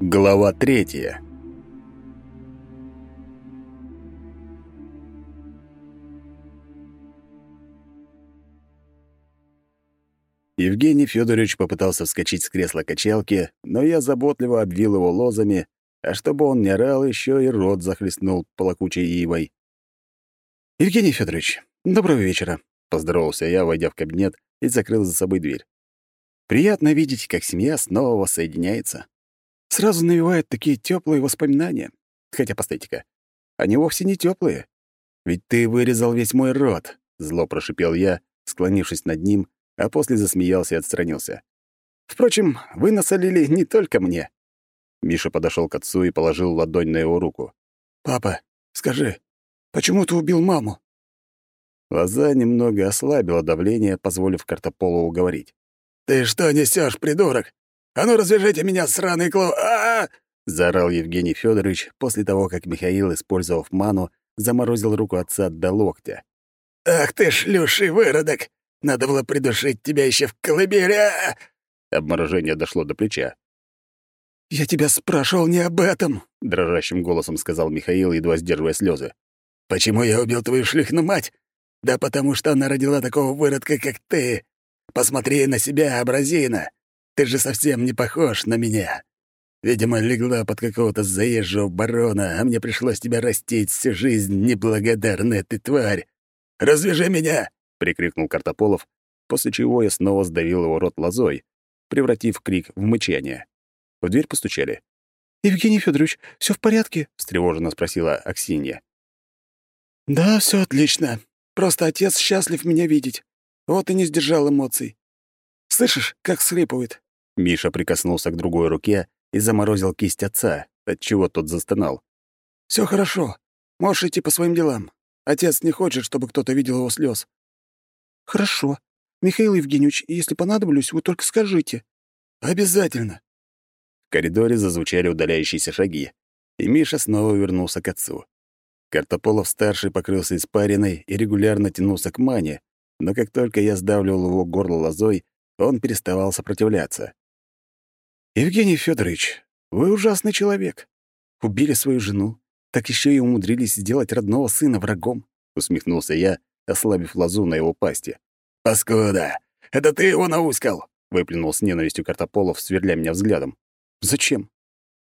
Глава третья. Евгений Федорович попытался вскочить с кресла качалки, но я заботливо обвил его лозами, а чтобы он не орал, еще и рот захлестнул полокучей ивой. «Евгений Федорович, доброго вечера», — поздоровался я, войдя в кабинет и закрыл за собой дверь. «Приятно видеть, как семья снова воссоединяется. Сразу навевает такие теплые воспоминания. Хотя, постойте-ка, они вовсе не теплые. Ведь ты вырезал весь мой рот», — зло прошипел я, склонившись над ним, а после засмеялся и отстранился. «Впрочем, вы насолили не только мне». Миша подошел к отцу и положил ладонь на его руку. «Папа, скажи, почему ты убил маму?» Лоза немного ослабила давление, позволив Картополову говорить. «Ты что несешь, придурок? А ну развяжите меня, сраный клоу! -а, -а заорал Евгений Федорович после того, как Михаил, использовав ману, заморозил руку отца до локтя. «Ах ты, шлюший выродок! Надо было придушить тебя еще в колыбели!» а Обморожение дошло до плеча. «Я тебя спрашивал не об этом», — дрожащим голосом сказал Михаил, едва сдерживая слезы. «Почему я убил твою шлюхну мать? Да потому что она родила такого выродка, как ты. Посмотри на себя, абразина. Ты же совсем не похож на меня. Видимо, легла под какого-то заезжего барона, а мне пришлось тебя растить всю жизнь, неблагодарная ты тварь. Развяжи меня!» — прикрикнул Картополов, после чего я снова сдавил его рот лозой, превратив крик в мычание. В дверь постучали. «Евгений Федорович, все в порядке?» — встревоженно спросила Аксинья. «Да, все отлично. Просто отец счастлив меня видеть. Вот и не сдержал эмоций. Слышишь, как схлипывает?» Миша прикоснулся к другой руке и заморозил кисть отца, отчего тот застонал. Все хорошо. Можешь идти по своим делам. Отец не хочет, чтобы кто-то видел его слез. «Хорошо. Михаил Евгеньевич, если понадоблюсь, вы только скажите». «Обязательно». В коридоре зазвучали удаляющиеся шаги, и Миша снова вернулся к отцу. Картополов-старший покрылся испариной и регулярно тянулся к Мане, но как только я сдавливал его горло лозой, он переставал сопротивляться. «Евгений Федорович, вы ужасный человек. Убили свою жену, так еще и умудрились сделать родного сына врагом», — усмехнулся я, ослабив лозу на его пасти. «Паскуда! Это ты его науськал!» — выплюнул с ненавистью Картополов, сверля меня взглядом. «Зачем?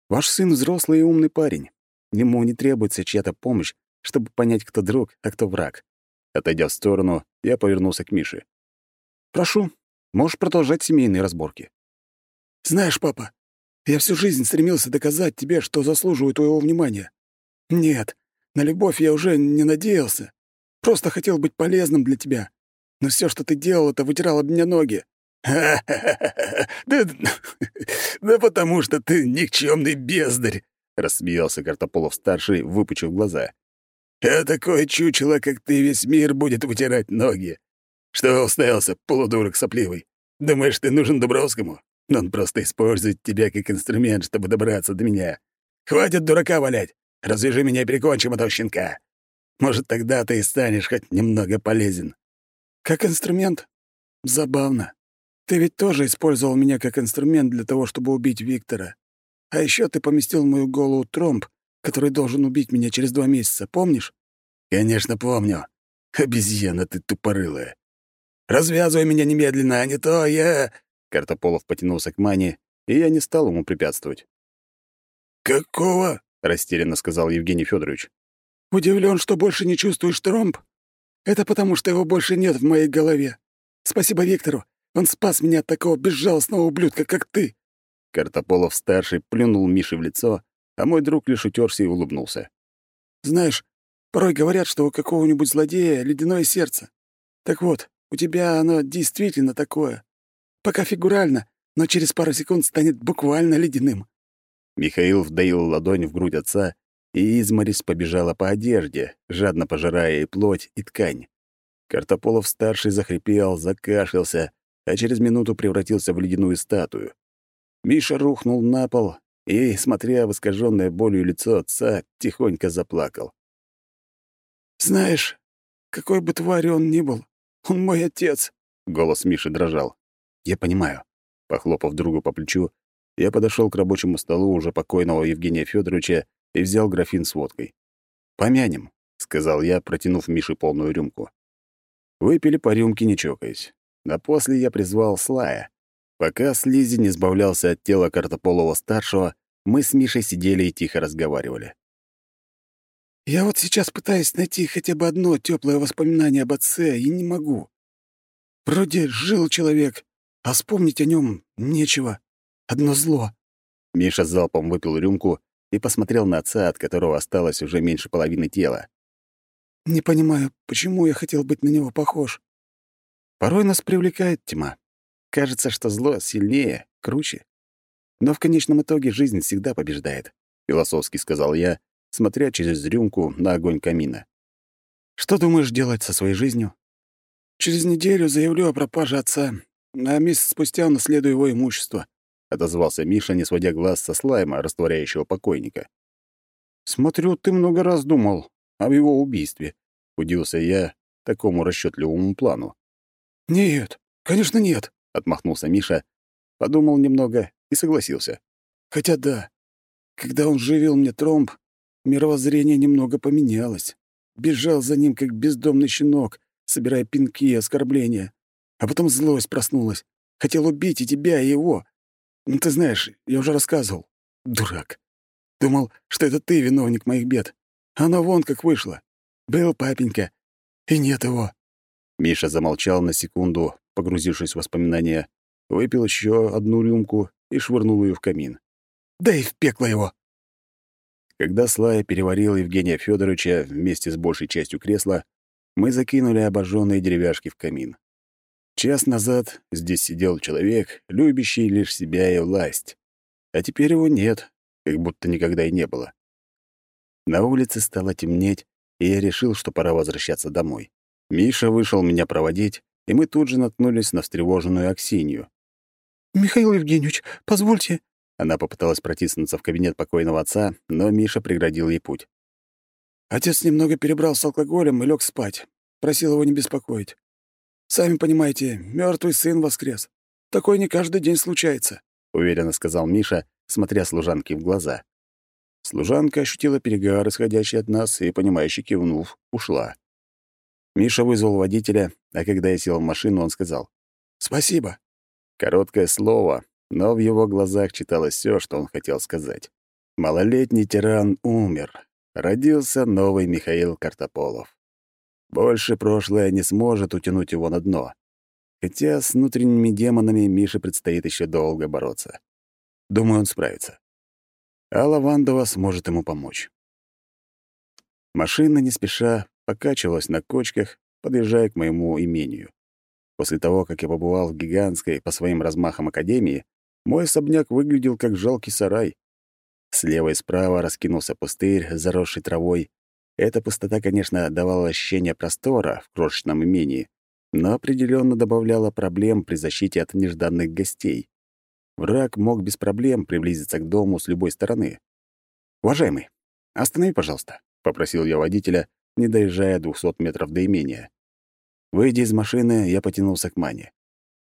Ваш сын взрослый и умный парень. Ему не требуется чья-то помощь, чтобы понять, кто друг, а кто враг». Отойдя в сторону, я повернулся к Мише. «Прошу, можешь продолжать семейные разборки». «Знаешь, папа, я всю жизнь стремился доказать тебе, что заслуживаю твоего внимания. Нет, на любовь я уже не надеялся. Просто хотел быть полезным для тебя. Но все, что ты делал, это вытирал об меня ноги. Да, да потому что ты никчемный бездарь, рассмеялся Картополов-старший, выпучив глаза. А такое чучело, как ты, весь мир будет вытирать ноги. Что уставился, полудурок сопливый? Думаешь, ты нужен Дубровскому? Он просто использует тебя как инструмент, чтобы добраться до меня. Хватит дурака валять. Развяжи меня и прикончим этого щенка. Может, тогда ты и станешь хоть немного полезен. Как инструмент? Забавно. Ты ведь тоже использовал меня как инструмент для того, чтобы убить Виктора. А еще ты поместил в мою голову тромб, который должен убить меня через два месяца, помнишь? Конечно, помню. Обезьяна ты тупорылая. Развязывай меня немедленно, а не то я... Картополов потянулся к Мане, и я не стал ему препятствовать. «Какого?» — растерянно сказал Евгений Федорович. Удивлен, что больше не чувствуешь тромб? Это потому, что его больше нет в моей голове. Спасибо Виктору. Он спас меня от такого безжалостного ублюдка, как ты». Картополов-старший плюнул Мише в лицо, а мой друг лишь утерся и улыбнулся. «Знаешь, порой говорят, что у какого-нибудь злодея ледяное сердце. Так вот, у тебя оно действительно такое. Пока фигурально, но через пару секунд станет буквально ледяным». Михаил вдаил ладонь в грудь отца и изморись побежала по одежде, жадно пожирая и плоть, и ткань. Картополов-старший захрипел, закашлялся, а через минуту превратился в ледяную статую. Миша рухнул на пол и, смотря в искаженное болью лицо отца, тихонько заплакал. «Знаешь, какой бы тварью он ни был, он мой отец», Голос Миши дрожал. «Я понимаю». Похлопав другу по плечу, я подошел к рабочему столу уже покойного Евгения Федоровича и взял графин с водкой. «Помянем», — сказал я, протянув Мише полную рюмку. Выпили по рюмке, не чокаясь. А после я призвал Слая. Пока Слизи не избавлялся от тела Картополова-старшего, мы с Мишей сидели и тихо разговаривали. «Я вот сейчас пытаюсь найти хотя бы одно теплое воспоминание об отце, и не могу. Вроде жил человек, а вспомнить о нем нечего. Одно зло». Миша залпом выпил рюмку и посмотрел на отца, от которого осталось уже меньше половины тела. «Не понимаю, почему я хотел быть на него похож?» «Порой нас привлекает тьма. Кажется, что зло сильнее, круче. Но в конечном итоге жизнь всегда побеждает», — философски сказал я, смотря через рюмку на огонь камина. «Что думаешь делать со своей жизнью?» «Через неделю заявлю о пропаже отца, а месяц спустя наследую его имущество», — отозвался Миша, не сводя глаз со слайма, растворяющего покойника. «Смотрю, ты много раз думал об его убийстве», — удивился я такому расчетливому плану. «Нет, конечно, нет», — отмахнулся Миша, подумал немного и согласился. «Хотя да, когда он живил мне тромб, мировоззрение немного поменялось. Бежал за ним, как бездомный щенок, собирая пинки и оскорбления. А потом злость проснулась. Хотел убить и тебя, и его. Ну, ты знаешь, я уже рассказывал. Дурак. Думал, что это ты виновник моих бед. Оно вон как вышло. Был папенька, и нет его». Миша замолчал на секунду, погрузившись в воспоминания, выпил еще одну рюмку и швырнул ее в камин. «Да и в пекло его!» Когда Слая переварил Евгения Федоровича вместе с большей частью кресла, мы закинули обожженные деревяшки в камин. Час назад здесь сидел человек, любящий лишь себя и власть. А теперь его нет, как будто никогда и не было. На улице стало темнеть, и я решил, что пора возвращаться домой. Миша вышел меня проводить, и мы тут же наткнулись на встревоженную Аксинью. «Михаил Евгеньевич, позвольте...» Она попыталась протиснуться в кабинет покойного отца, но Миша преградил ей путь. Отец немного перебрал с алкоголем и лег спать. Просил его не беспокоить. Сами понимаете, мертвый сын воскрес. Такое не каждый день случается», — уверенно сказал Миша, смотря служанке в глаза. Служанка ощутила перегар, исходящий от нас, и, понимающе кивнув, ушла. Миша вызвал водителя, а когда я сел в машину, он сказал «Спасибо». Короткое слово, но в его глазах читалось все, что он хотел сказать. Малолетний тиран умер. Родился новый Михаил Картополов. Больше прошлое не сможет утянуть его на дно. Хотя с внутренними демонами Мише предстоит еще долго бороться. Думаю, он справится. А Лавандова сможет ему помочь. Машина не спеша покачивалась на кочках, подъезжая к моему имению. После того, как я побывал в гигантской по своим размахам академии, мой особняк выглядел как жалкий сарай. Слева и справа раскинулся пустырь, заросший травой. Эта пустота, конечно, давала ощущение простора в крошечном имении, но определенно добавляла проблем при защите от нежданных гостей. Враг мог без проблем приблизиться к дому с любой стороны. «Уважаемый, останови, пожалуйста», — попросил я водителя, не доезжая двухсот метров до имения. Выйдя из машины, я потянулся к Мане.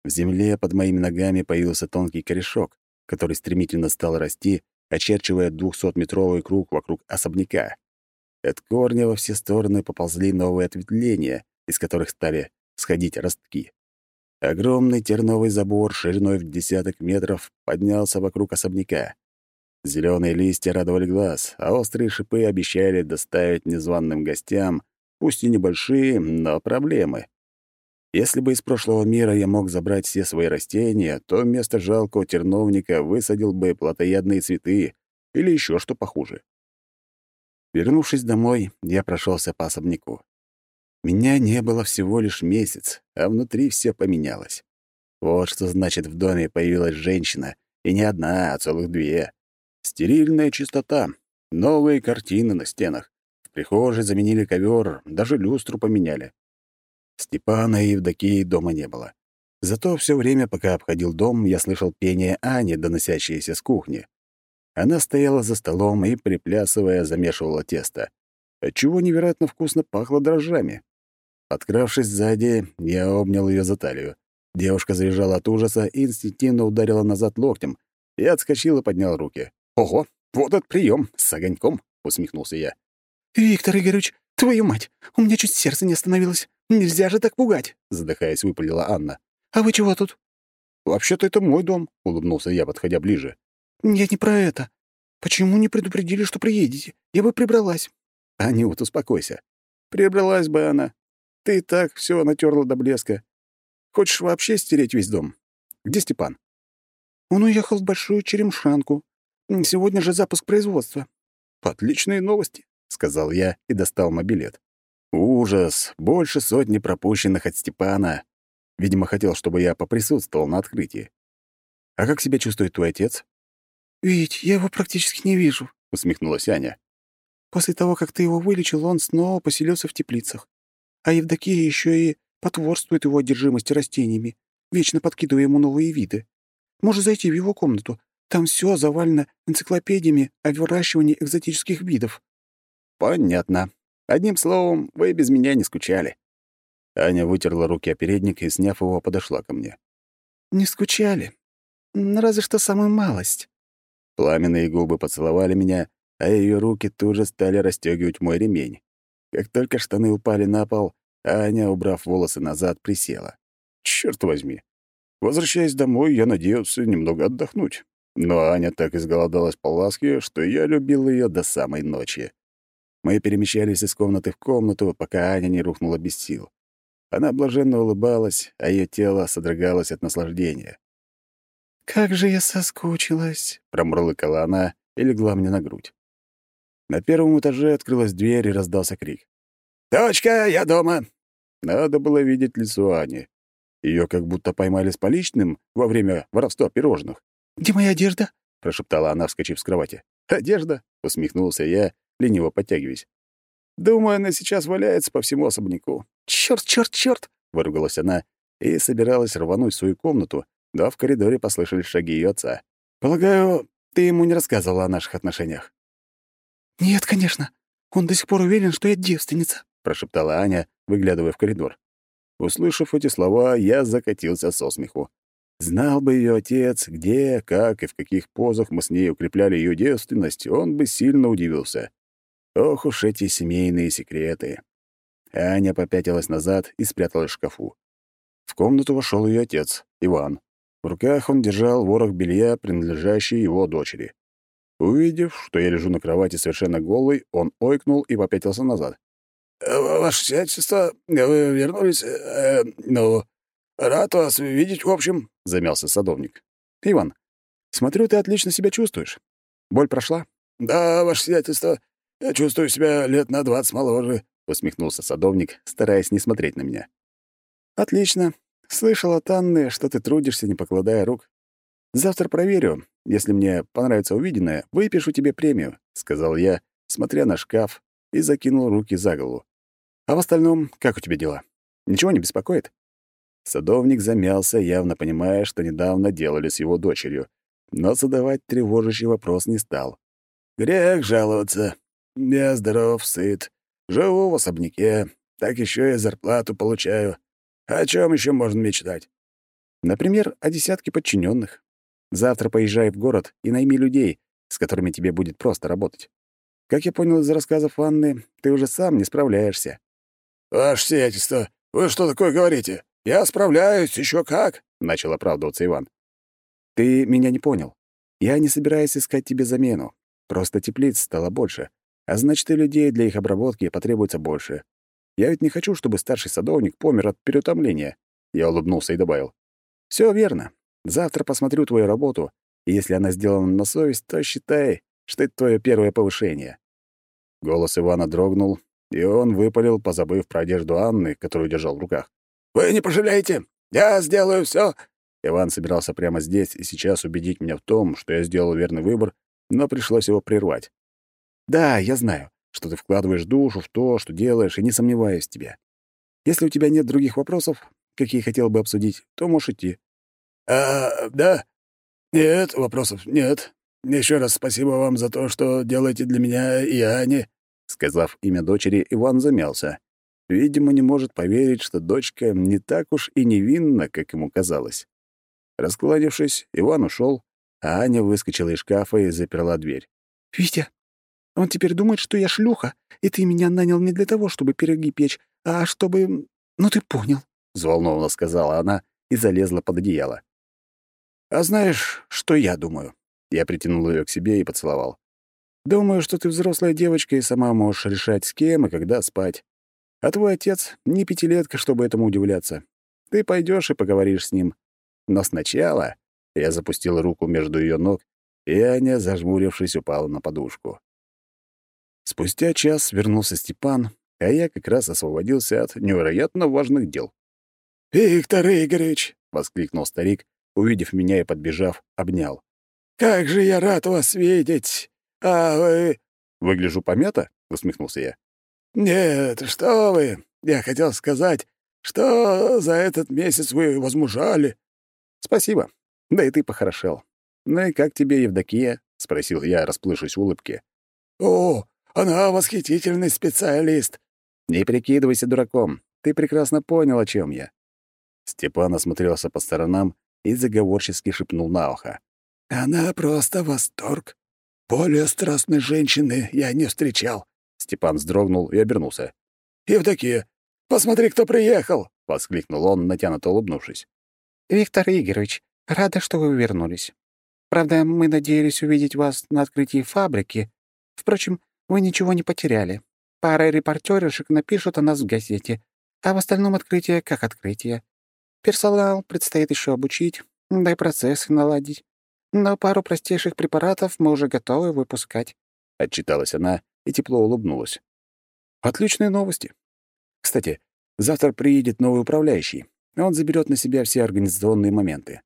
В земле под моими ногами появился тонкий корешок, который стремительно стал расти, очерчивая двухсотметровый круг вокруг особняка. От корня во все стороны поползли новые ответвления, из которых стали сходить ростки. Огромный терновый забор шириной в десяток метров поднялся вокруг особняка. Зеленые листья радовали глаз, а острые шипы обещали доставить незваным гостям, пусть и небольшие, но проблемы. Если бы из прошлого мира я мог забрать все свои растения, то вместо жалкого терновника высадил бы плотоядные цветы или еще что похуже. Вернувшись домой, я прошелся по особняку. Меня не было всего лишь месяц, а внутри все поменялось. Вот что значит в доме появилась женщина, и не одна, а целых две. Стерильная чистота, новые картины на стенах. В прихожей заменили ковер, даже люстру поменяли. Степана и Евдокии дома не было. Зато все время, пока обходил дом, я слышал пение Ани, доносящееся с кухни. Она стояла за столом и, приплясывая, замешивала тесто, отчего невероятно вкусно пахло дрожжами. Подкравшись сзади, я обнял ее за талию. Девушка заезжала от ужаса и инстинктивно ударила назад локтем. Я отскочил и поднял руки. «Ого, вот этот прием с огоньком!» — усмехнулся я. «Виктор Игоревич, твою мать, у меня чуть сердце не остановилось. Нельзя же так пугать!» — задыхаясь, выпалила Анна. «А вы чего тут?» «Вообще-то это мой дом», — улыбнулся я, подходя ближе. «Я не про это. Почему не предупредили, что приедете? Я бы прибралась». «Аня, вот успокойся. Прибралась бы она. Ты и так все натерла до блеска. Хочешь вообще стереть весь дом? Где Степан?» «Он уехал в Большую Черемшанку. Сегодня же запуск производства». «Отличные новости», — сказал я и достал мобилет. «Ужас! Больше сотни пропущенных от Степана. Видимо, хотел, чтобы я поприсутствовал на открытии. А как себя чувствует твой отец?» «Ведь я его практически не вижу», — усмехнулась Аня. «После того, как ты его вылечил, он снова поселился в теплицах. А Евдокия еще и потворствует его одержимости растениями, вечно подкидывая ему новые виды. Можешь зайти в его комнату. Там все завалено энциклопедиями о выращивании экзотических видов». «Понятно. Одним словом, вы без меня не скучали». Аня вытерла руки о передник и, сняв его, подошла ко мне. «Не скучали. Разве что самую малость». Пламенные губы поцеловали меня, а ее руки тут же стали расстегивать мой ремень. Как только штаны упали на пол, Аня, убрав волосы назад, присела. Черт возьми. Возвращаясь домой, я надеялся немного отдохнуть. Но Аня так изголодалась по ласке, что я любил ее до самой ночи. Мы перемещались из комнаты в комнату, пока Аня не рухнула без сил. Она блаженно улыбалась, а ее тело содрогалось от наслаждения. «Как же я соскучилась!» — промурлыкала она и легла мне на грудь. На первом этаже открылась дверь и раздался крик. «Дочка, я дома!» Надо было видеть лицо Ани. Ее как будто поймали с поличным во время воровства пирожных. «Где моя одежда?» — прошептала она, вскочив с кровати. «Одежда?» — усмехнулся я, лениво подтягиваясь. «Думаю, она сейчас валяется по всему особняку». «Чёрт, чёрт, чёрт!» — выругалась она и собиралась рвануть в свою комнату, но в коридоре послышались шаги ее отца. «Полагаю, ты ему не рассказывала о наших отношениях?» «Нет, конечно. Он до сих пор уверен, что я девственница», — прошептала Аня, выглядывая в коридор. Услышав эти слова, я закатился со смеху. Знал бы ее отец, где, как и в каких позах мы с ней укрепляли ее девственность, он бы сильно удивился. Ох уж эти семейные секреты. Аня попятилась назад и спряталась в шкафу. В комнату вошел ее отец, Иван. В руках он держал ворох белья, принадлежащий его дочери. Увидев, что я лежу на кровати совершенно голый, он ойкнул и попятился назад. «Э, «Ваше сиятельство, вы вернулись? Э, ну, рад вас видеть, в общем», — замялся садовник. «Иван, смотрю, ты отлично себя чувствуешь. Боль прошла?» «Да, ваше сиятельство, я чувствую себя лет на двадцать моложе», — усмехнулся садовник, стараясь не смотреть на меня. «Отлично. Слышал от Анны, что ты трудишься, не покладая рук. Завтра проверю. Если мне понравится увиденное, выпишу тебе премию», — сказал я, смотря на шкаф, и закинул руки за голову. «А в остальном, как у тебя дела? Ничего не беспокоит?» Садовник замялся, явно понимая, что недавно делали с его дочерью, но задавать тревожащий вопрос не стал. «Грех жаловаться. Я здоров, сыт, живу в особняке, так еще и зарплату получаю. О чем еще можно мечтать? Например, о десятке подчиненных. Завтра поезжай в город и найми людей, с которыми тебе будет просто работать. Как я понял из рассказов Анны, ты уже сам не справляешься. «Ваше сиятельство, вы что такое говорите? Я справляюсь, еще как!» — начал оправдываться Иван. «Ты меня не понял. Я не собираюсь искать тебе замену. Просто теплиц стало больше, а значит, и людей для их обработки потребуется больше. Я ведь не хочу, чтобы старший садовник помер от переутомления. Я улыбнулся и добавил. Все верно. Завтра посмотрю твою работу, и если она сделана на совесть, то считай, что это твое первое повышение». Голос Ивана дрогнул, и он выпалил, позабыв про одежду Анны, которую держал в руках. «Вы не пожалеете? Я сделаю все. Иван собирался прямо здесь и сейчас убедить меня в том, что я сделал верный выбор, но пришлось его прервать. «Да, я знаю что ты вкладываешь душу в то, что делаешь, и не сомневаюсь в тебе. Если у тебя нет других вопросов, какие хотел бы обсудить, то можешь идти». «А, да? Нет, вопросов нет. Еще раз спасибо вам за то, что делаете для меня и Ани». Сказав имя дочери, Иван замялся. видимо, не может поверить, что дочка не так уж и невинна, как ему казалось. Раскладившись, Иван ушел, а Аня выскочила из шкафа и заперла дверь. «Витя, он теперь думает, что я шлюха, и ты меня нанял не для того, чтобы пироги печь, а чтобы... Ну, ты понял», — взволнованно сказала она и залезла под одеяло. «А знаешь, что я думаю?» Я притянул ее к себе и поцеловал. «Думаю, что ты взрослая девочка и сама можешь решать, с кем и когда спать. А твой отец — не пятилетка, чтобы этому удивляться. Ты пойдешь и поговоришь с ним. Но сначала...» Я запустил руку между ее ног, и Аня, зажмурившись, упала на подушку. Спустя час вернулся Степан, а я как раз освободился от невероятно важных дел. «Виктор Игоревич!» — воскликнул старик, увидев меня и подбежав, обнял. «Как же я рад вас видеть! А вы...» «Выгляжу помято?» — усмехнулся я. «Нет, что вы! Я хотел сказать, что за этот месяц вы возмужали». «Спасибо. Да и ты похорошел. Ну и как тебе Евдокия?» — спросил я, расплывшись в улыбке. «О, она восхитительный специалист». «Не прикидывайся дураком. Ты прекрасно понял, о чем я». Степан осмотрелся по сторонам и заговорчески шепнул на ухо. «Она просто восторг. Более страстной женщины я не встречал». Степан вздрогнул и обернулся. «Евдокия, посмотри, кто приехал!» — воскликнул он, натянуто улыбнувшись. «Виктор Игоревич, рада, что вы вернулись. Правда, мы надеялись увидеть вас на открытии фабрики. Впрочем, вы ничего не потеряли. Пара репортерышек напишут о нас в газете, а в остальном открытие как открытие. Персонал предстоит еще обучить, да и процессы наладить. Но пару простейших препаратов мы уже готовы выпускать. Отчиталась она и тепло улыбнулась. Отличные новости. Кстати, завтра приедет новый управляющий. Он заберет на себя все организационные моменты.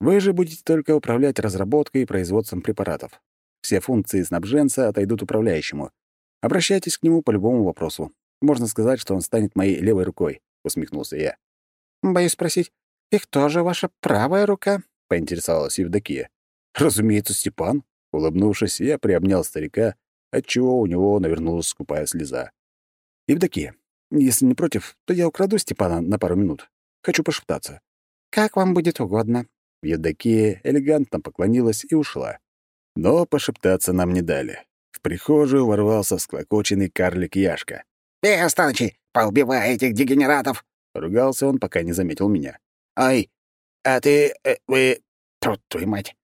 Вы же будете только управлять разработкой и производством препаратов. Все функции снабженца отойдут управляющему. Обращайтесь к нему по любому вопросу. Можно сказать, что он станет моей левой рукой», — усмехнулся я. «Боюсь спросить, и кто же ваша правая рука?» — поинтересовалась Евдокия. «Разумеется, Степан». Улыбнувшись, я приобнял старика, отчего у него навернулась скупая слеза. «Евдокия, если не против, то я украду Степана на пару минут. Хочу пошептаться». «Как вам будет угодно». Евдокия элегантно поклонилась и ушла. Но пошептаться нам не дали. В прихожую ворвался всклокоченный карлик Яшка. «Бестолочи! Поубивай этих дегенератов!» Ругался он, пока не заметил меня. «Ой, а ты... Э, вы... Тут твою мать!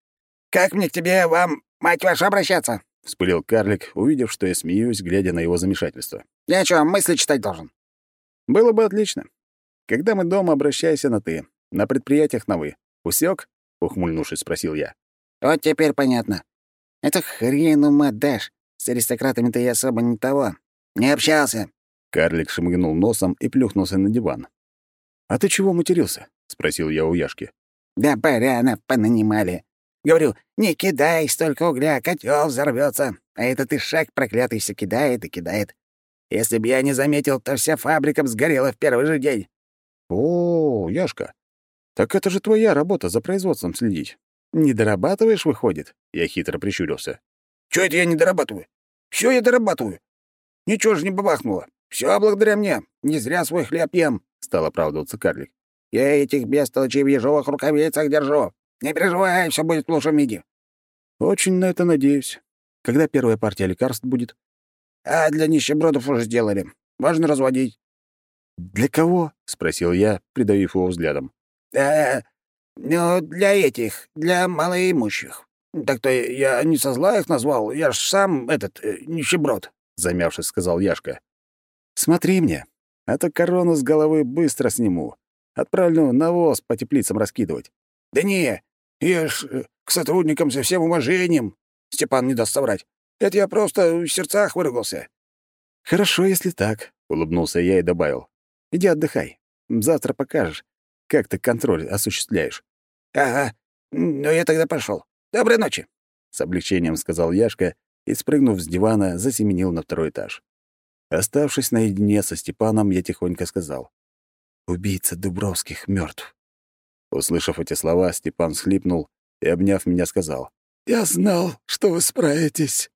Как мне к тебе, вам, мать ваша, обращаться?» — вспылил карлик, увидев, что я смеюсь, глядя на его замешательство. «Я что, мысли читать должен?» «Было бы отлично. Когда мы дома, обращайся на «ты». На предприятиях на «вы». Усек? ухмыльнувшись, спросил я. «Вот теперь понятно. Это хрен ума дашь. С аристократами ты особо не того. Не общался». Карлик шмыгнул носом и плюхнулся на диван. «А ты чего матерился?» — спросил я у Яшки. «Да баранов понанимали. Говорю, не кидай столько угля, котел взорвется. А этот и шаг проклятый все кидает и кидает. Если бы я не заметил, то вся фабрика сгорела в первый же день». «О, Яшка, так это же твоя работа за производством следить. Не дорабатываешь, выходит?» Я хитро прищурился. «Чё это я не дорабатываю? Всё я дорабатываю. Ничего же не бабахнуло. Всё благодаря мне. Не зря свой хлеб ем», — стал оправдываться карлик. «Я этих бестолочей в ежовых рукавицах держу. Не переживай, всё будет в лучшем виде». «Очень на это надеюсь. Когда первая партия лекарств будет?» «А для нищебродов уже сделали. Важно разводить». «Для кого?» — спросил я, придавив его взглядом. «Э, ну, для этих, для малоимущих. Так-то я не со зла их назвал, я ж сам этот, э, нищеброд», — замявшись, сказал Яшка. «Смотри мне, а то корону с головы быстро сниму. Отправлю навоз по теплицам раскидывать». «Да не, я ж э, к сотрудникам со всем уважением», — Степан не даст соврать. «Это я просто в сердцах выругался». «Хорошо, если так», — улыбнулся я и добавил. «Иди отдыхай. Завтра покажешь, как ты контроль осуществляешь». «Ага, ну я тогда пошел. Доброй ночи!» С облегчением сказал Яшка и, спрыгнув с дивана, засеменил на второй этаж. Оставшись наедине со Степаном, я тихонько сказал. «Убийца Дубровских мертв. Услышав эти слова, Степан схлипнул и, обняв меня, сказал. «Я знал, что вы справитесь.